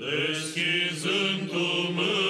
deschizându-mă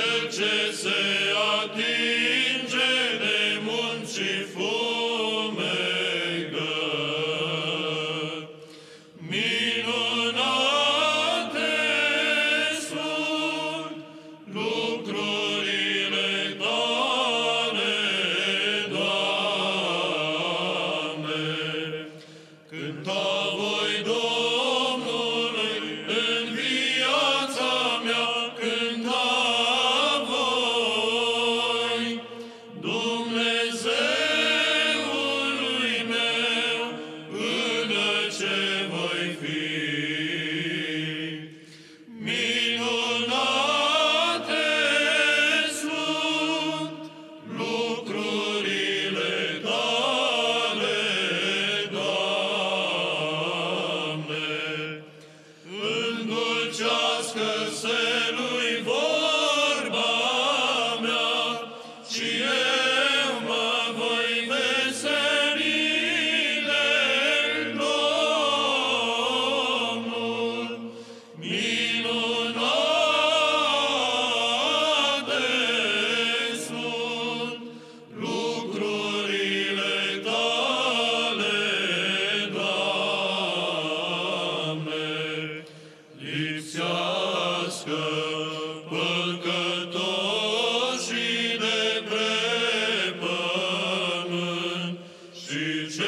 Cel ce se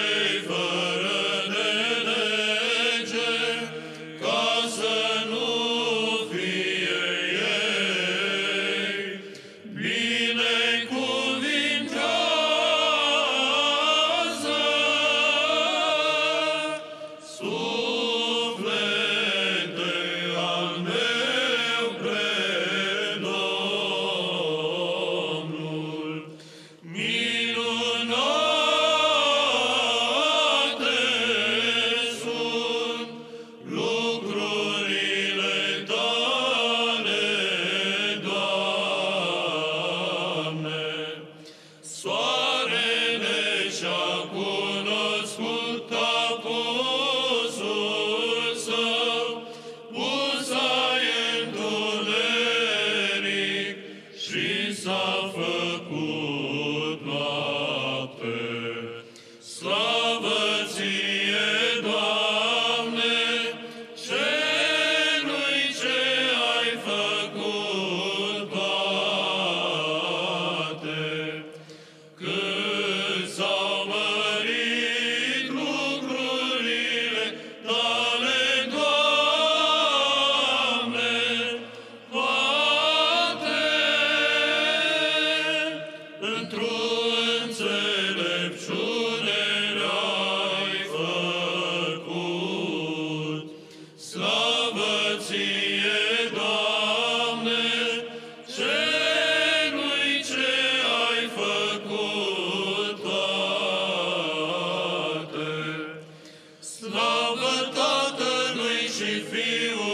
favor. a făcut.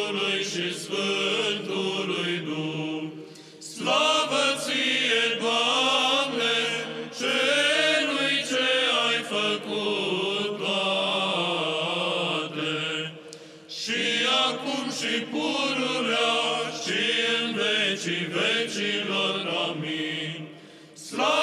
Fiului și Sfântului Duh, Slavă ție, Doamne, celui ce ai făcut toate. Și acum și pururea și în vecii vecilor. Amin. Slavă